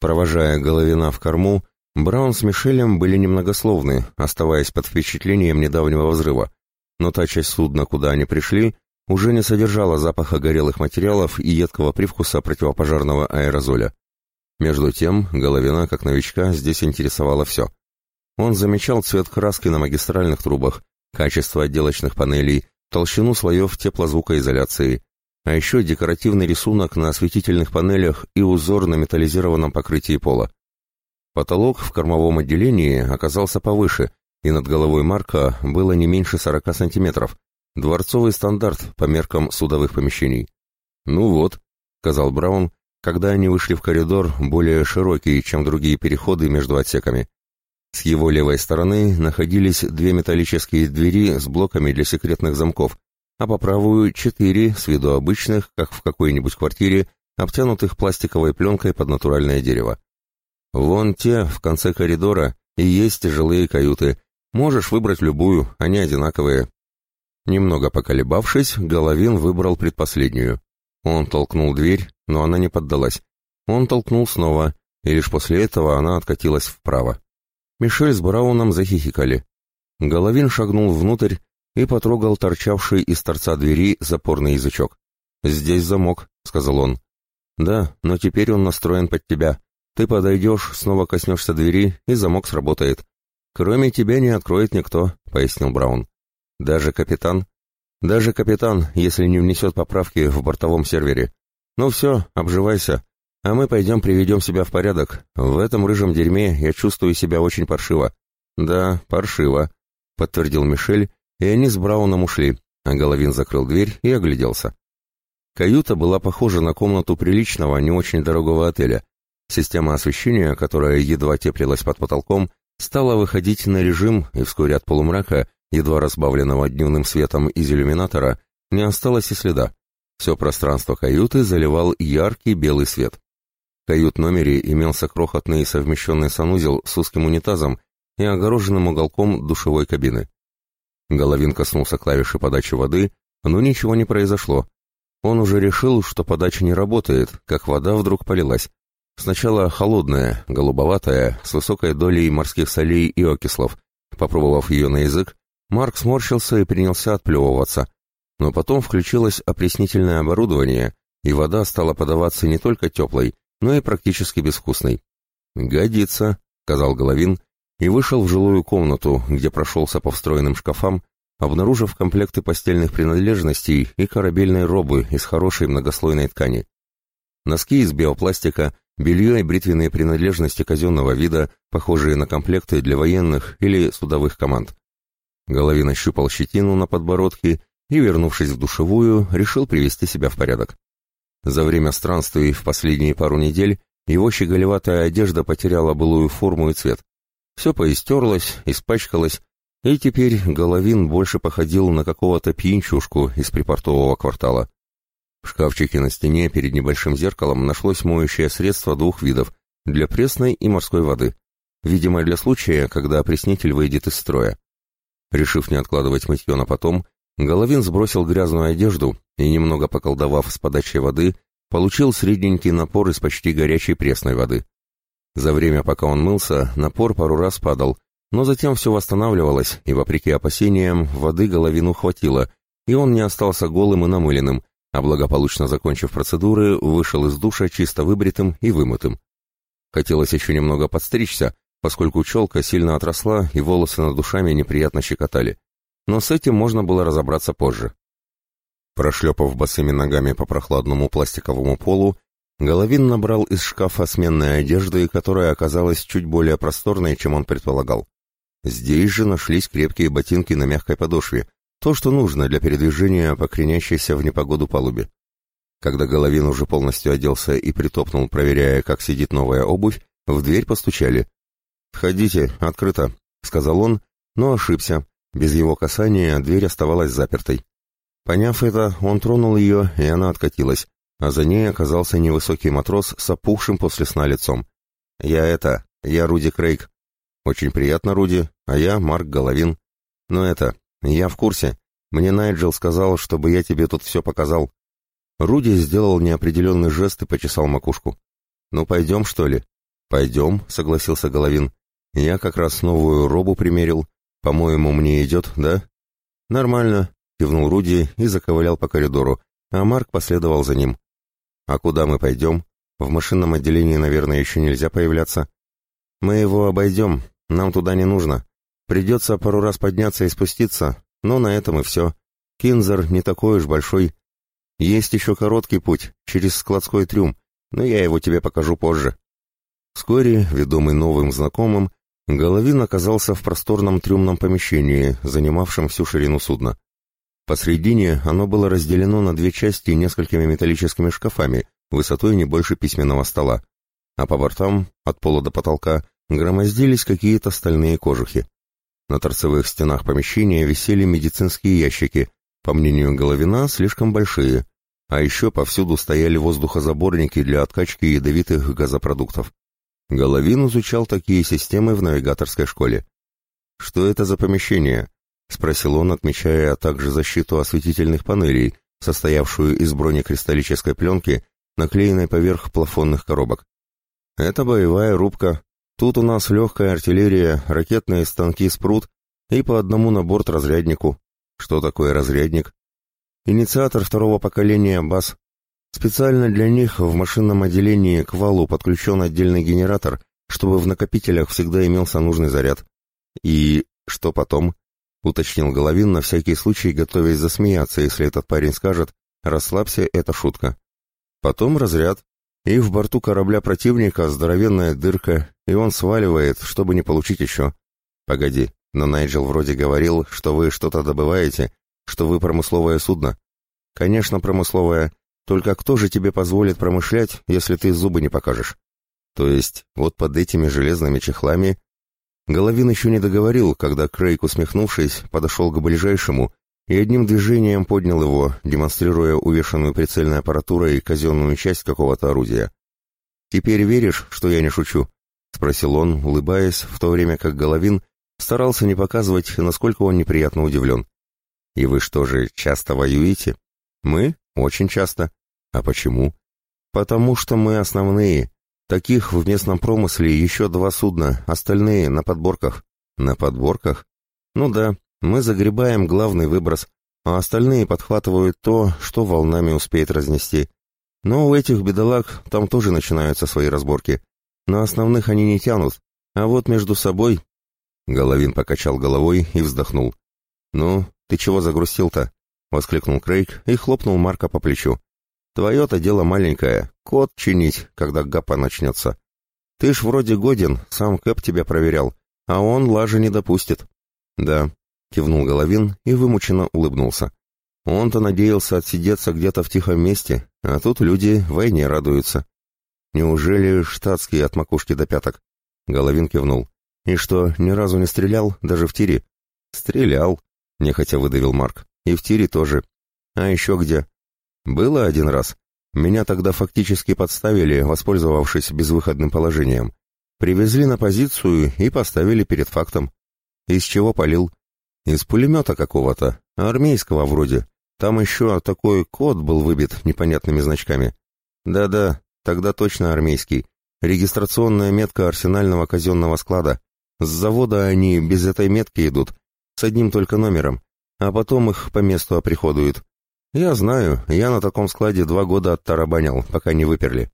Провожая Головина в корму, Браун с Мишелем были немногословны, оставаясь под впечатлением недавнего взрыва, но та часть судна, куда они пришли, уже не содержала запаха горелых материалов и едкого привкуса противопожарного аэрозоля. Между тем, Головина, как новичка, здесь интересовало все. Он замечал цвет краски на магистральных трубах, качество отделочных панелей, толщину слоев теплозвукоизоляции, а еще декоративный рисунок на осветительных панелях и узор на металлизированном покрытии пола. Потолок в кормовом отделении оказался повыше, и над головой Марка было не меньше 40 сантиметров, дворцовый стандарт по меркам судовых помещений. «Ну вот», — сказал Браун, когда они вышли в коридор, более широкий, чем другие переходы между отсеками. С его левой стороны находились две металлические двери с блоками для секретных замков, а по правую четыре, с виду обычных, как в какой-нибудь квартире, обтянутых пластиковой пленкой под натуральное дерево. Вон те, в конце коридора, и есть тяжелые каюты. Можешь выбрать любую, они одинаковые. Немного поколебавшись, Головин выбрал предпоследнюю. Он толкнул дверь, но она не поддалась. Он толкнул снова, и лишь после этого она откатилась вправо. Мишель с Брауном захихикали. Головин шагнул внутрь и потрогал торчавший из торца двери запорный язычок. «Здесь замок», — сказал он. «Да, но теперь он настроен под тебя. Ты подойдешь, снова коснешься двери, и замок сработает. Кроме тебя не откроет никто», — пояснил Браун. «Даже капитан?» «Даже капитан, если не внесет поправки в бортовом сервере. Ну все, обживайся, а мы пойдем приведем себя в порядок. В этом рыжем дерьме я чувствую себя очень паршиво». «Да, паршиво», — подтвердил Мишель и они с Брауном ушли, а Головин закрыл дверь и огляделся. Каюта была похожа на комнату приличного, не очень дорогого отеля. Система освещения, которая едва теплилась под потолком, стала выходить на режим, и вскоре от полумрака, едва разбавленного дневным светом из иллюминатора, не осталось и следа. Все пространство каюты заливал яркий белый свет. В кают-номере имелся крохотный совмещенный санузел с узким унитазом и огороженным уголком душевой кабины. Головин коснулся клавиши подачи воды, но ничего не произошло. Он уже решил, что подача не работает, как вода вдруг полилась. Сначала холодная, голубоватая, с высокой долей морских солей и окислов. Попробовав ее на язык, Марк сморщился и принялся отплевываться. Но потом включилось опреснительное оборудование, и вода стала подаваться не только теплой, но и практически безвкусной. «Годится», — сказал Головин, и вышел в жилую комнату, где прошелся по встроенным шкафам, обнаружив комплекты постельных принадлежностей и корабельной робы из хорошей многослойной ткани. Носки из биопластика, белье и бритвенные принадлежности казенного вида, похожие на комплекты для военных или судовых команд. Головин ощупал щетину на подбородке и, вернувшись в душевую, решил привести себя в порядок. За время странствий в последние пару недель его щеголеватая одежда потеряла былую форму и цвет. Все поистерлось, испачкалось, и теперь Головин больше походил на какого-то пьянчушку из припортового квартала. В шкафчике на стене перед небольшим зеркалом нашлось моющее средство двух видов — для пресной и морской воды, видимо, для случая, когда опреснитель выйдет из строя. Решив не откладывать мытье на потом, Головин сбросил грязную одежду и, немного поколдовав с подачей воды, получил средненький напор из почти горячей пресной воды. За время, пока он мылся, напор пару раз падал, но затем все восстанавливалось, и, вопреки опасениям, воды головину хватило, и он не остался голым и намыленным, а благополучно закончив процедуры, вышел из душа чисто выбритым и вымытым. Хотелось еще немного подстричься, поскольку челка сильно отросла и волосы над душами неприятно щекотали. Но с этим можно было разобраться позже. Прошлепав босыми ногами по прохладному пластиковому полу, Головин набрал из шкафа сменной одежды, которая оказалась чуть более просторной, чем он предполагал. Здесь же нашлись крепкие ботинки на мягкой подошве, то, что нужно для передвижения по кренящейся в непогоду палубе. Когда Головин уже полностью оделся и притопнул, проверяя, как сидит новая обувь, в дверь постучали. «Входите, открыто», — сказал он, но ошибся. Без его касания дверь оставалась запертой. Поняв это, он тронул ее, и она откатилась, а за ней оказался невысокий матрос с опухшим после сна лицом. «Я это, я Руди Крейг». «Очень приятно, Руди, а я Марк Головин». «Но это, я в курсе. Мне Найджел сказал, чтобы я тебе тут все показал». Руди сделал неопределенный жест и почесал макушку. «Ну, пойдем, что ли?» «Пойдем», — согласился Головин. «Я как раз новую робу примерил. По-моему, мне идет, да?» «Нормально», — кивнул Руди и заковылял по коридору, а Марк последовал за ним. «А куда мы пойдем? В машинном отделении, наверное, еще нельзя появляться». «Мы его обойдем, нам туда не нужно. Придется пару раз подняться и спуститься, но на этом и все. Кинзер не такой уж большой. Есть еще короткий путь, через складской трюм, но я его тебе покажу позже». Вскоре, ведомый новым знакомым, Головин оказался в просторном трюмном помещении, занимавшем всю ширину судна. Посредине оно было разделено на две части несколькими металлическими шкафами, высотой не больше письменного стола, а по бортам, от пола до потолка, громоздились какие-то стальные кожухи. На торцевых стенах помещения висели медицинские ящики, по мнению Головина, слишком большие, а еще повсюду стояли воздухозаборники для откачки ядовитых газопродуктов. Головин изучал такие системы в навигаторской школе. «Что это за помещение?» — спросил он, отмечая также защиту осветительных панелей, состоявшую из бронекристаллической пленки, наклеенной поверх плафонных коробок. «Это боевая рубка. Тут у нас легкая артиллерия, ракетные станки «Спрут» и по одному на борт разряднику. Что такое разрядник? Инициатор второго поколения БАС. Специально для них в машинном отделении к валу подключен отдельный генератор, чтобы в накопителях всегда имелся нужный заряд. И что потом? Уточнил Головин на всякий случай, готовясь засмеяться, если этот парень скажет «расслабься, это шутка». Потом разряд, и в борту корабля противника здоровенная дырка, и он сваливает, чтобы не получить еще. Погоди, но Найджел вроде говорил, что вы что-то добываете, что вы промысловое судно. Конечно, промысловое, только кто же тебе позволит промышлять, если ты зубы не покажешь? То есть, вот под этими железными чехлами... Головин еще не договорил, когда Крейг, усмехнувшись, подошел к ближайшему и одним движением поднял его, демонстрируя увешанную прицельной аппаратурой казенную часть какого-то орудия. «Теперь веришь, что я не шучу?» — спросил он, улыбаясь, в то время как Головин старался не показывать, насколько он неприятно удивлен. «И вы что же, часто воюете?» «Мы? Очень часто. А почему? Потому что мы основные. Таких в местном промысле еще два судна, остальные на подборках. На подборках? Ну да, мы загребаем главный выброс, а остальные подхватывают то, что волнами успеет разнести. Но у этих бедолаг там тоже начинаются свои разборки. На основных они не тянут, а вот между собой... Головин покачал головой и вздохнул. «Ну, ты чего загрустил-то?» — воскликнул Крейг и хлопнул Марка по плечу. Твое-то дело маленькое, код чинить, когда гапа начнется. Ты ж вроде годен, сам Кэп тебя проверял, а он лажи не допустит. Да, кивнул Головин и вымученно улыбнулся. Он-то надеялся отсидеться где-то в тихом месте, а тут люди войне радуются. Неужели штатские от макушки до пяток? Головин кивнул. И что, ни разу не стрелял, даже в тире? Стрелял, нехотя выдавил Марк. И в тире тоже. А еще где? Было один раз. Меня тогда фактически подставили, воспользовавшись безвыходным положением. Привезли на позицию и поставили перед фактом. Из чего полил? Из пулемета какого-то, армейского вроде. Там еще такой код был выбит непонятными значками. Да-да, тогда точно армейский. Регистрационная метка арсенального казенного склада. С завода они без этой метки идут, с одним только номером, а потом их по месту оприходуют. «Я знаю, я на таком складе два года оттарабанил, пока не выперли».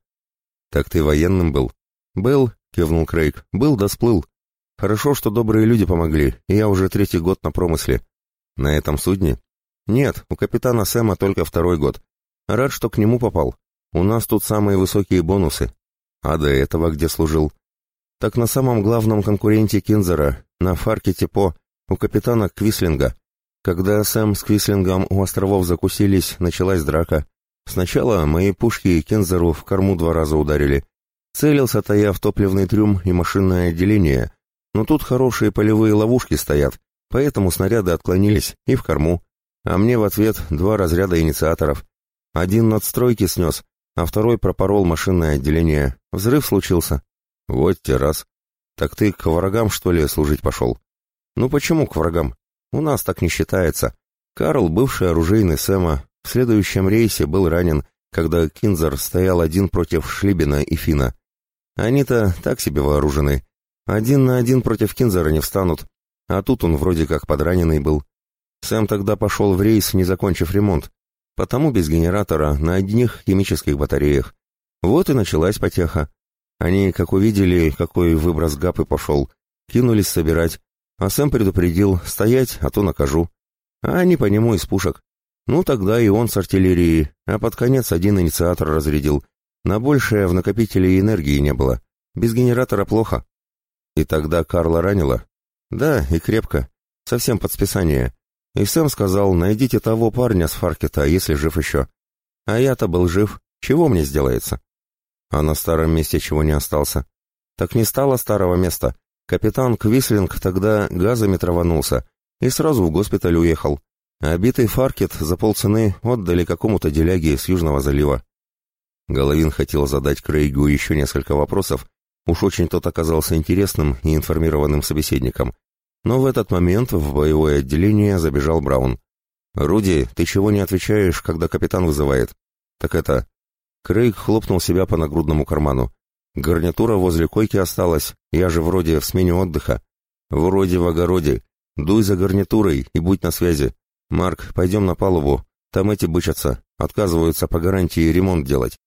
«Так ты военным был?» «Был», — кивнул Крейг, — «был да сплыл. Хорошо, что добрые люди помогли, и я уже третий год на промысле». «На этом судне?» «Нет, у капитана Сэма только второй год. Рад, что к нему попал. У нас тут самые высокие бонусы». «А до этого где служил?» «Так на самом главном конкуренте Кинзера, на Фарке Типо, у капитана Квислинга. Когда Сэм с Квислингом у островов закусились, началась драка. Сначала мои пушки Кензеру в корму два раза ударили. Целился-то я в топливный трюм и машинное отделение, но тут хорошие полевые ловушки стоят, поэтому снаряды отклонились и в корму. А мне в ответ два разряда инициаторов. Один надстройки снес, а второй пропорол машинное отделение. Взрыв случился. Вот те раз. Так ты к врагам, что ли, служить пошел? Ну почему к врагам? У нас так не считается. Карл, бывший оружейный Сэма, в следующем рейсе был ранен, когда Кинзер стоял один против Шлибина и Фина. Они-то так себе вооружены. Один на один против Кинзера не встанут. А тут он вроде как подраненный был. Сэм тогда пошел в рейс, не закончив ремонт. Потому без генератора, на одних химических батареях. Вот и началась потеха. Они, как увидели, какой выброс гапы пошел, кинулись собирать. А Сэм предупредил, стоять, а то накажу. А они по нему из пушек. Ну, тогда и он с артиллерией, а под конец один инициатор разрядил. На большее в накопителе энергии не было. Без генератора плохо. И тогда Карла ранила? Да, и крепко. Совсем под списание. И Сэм сказал, найдите того парня с Фаркета, если жив еще. А я-то был жив. Чего мне сделается? А на старом месте чего не остался? Так не стало старого места. Капитан Квислинг тогда газами траванулся и сразу в госпиталь уехал. А битый Фаркет за полцены отдали какому-то деляге с Южного залива. Головин хотел задать Крейгу еще несколько вопросов, уж очень тот оказался интересным и информированным собеседником. Но в этот момент в боевое отделение забежал Браун. «Руди, ты чего не отвечаешь, когда капитан вызывает?» «Так это...» Крейг хлопнул себя по нагрудному карману. «Гарнитура возле койки осталась, я же вроде в смене отдыха». «Вроде в огороде. Дуй за гарнитурой и будь на связи. Марк, пойдем на палубу, там эти бычатся, отказываются по гарантии ремонт делать».